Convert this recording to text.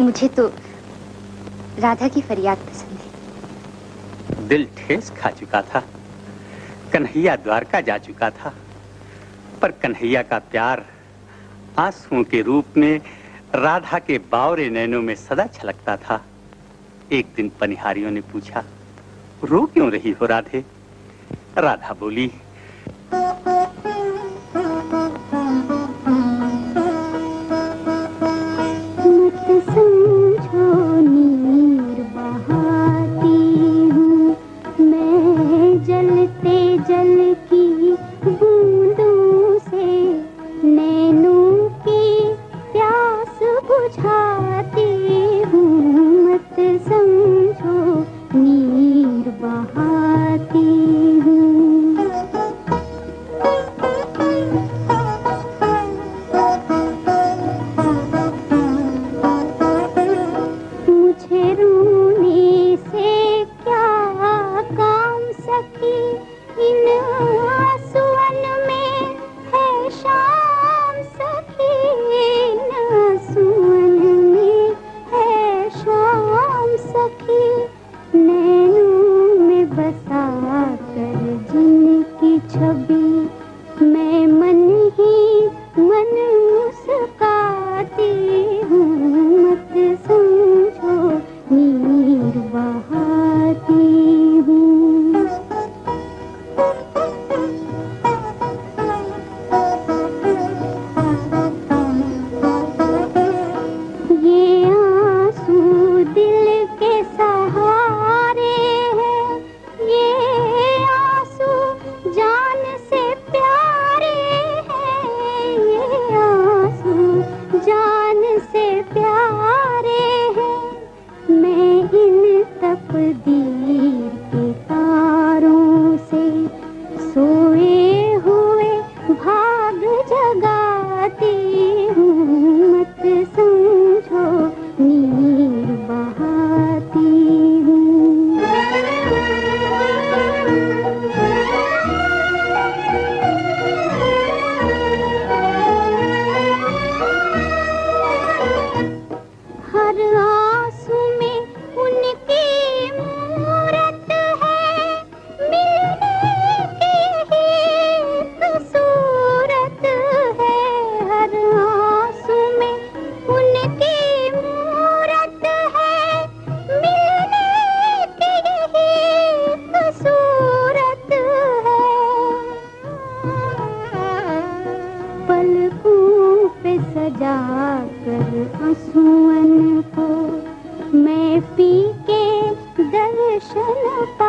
मुझे तो राधा की फरियाद पसंद है। दिल ठेस खा चुका था, कन्हैया द्वारका जा चुका था, पर कन्हैया का प्यार आंसुओं के रूप में राधा के बावरे नैनों में सदा छलकता था। एक दिन पनिहारियों ने पूछा, रो क्यों रही हो राधे? राधा बोली a ti. ne बहाती को मैं जलते जलते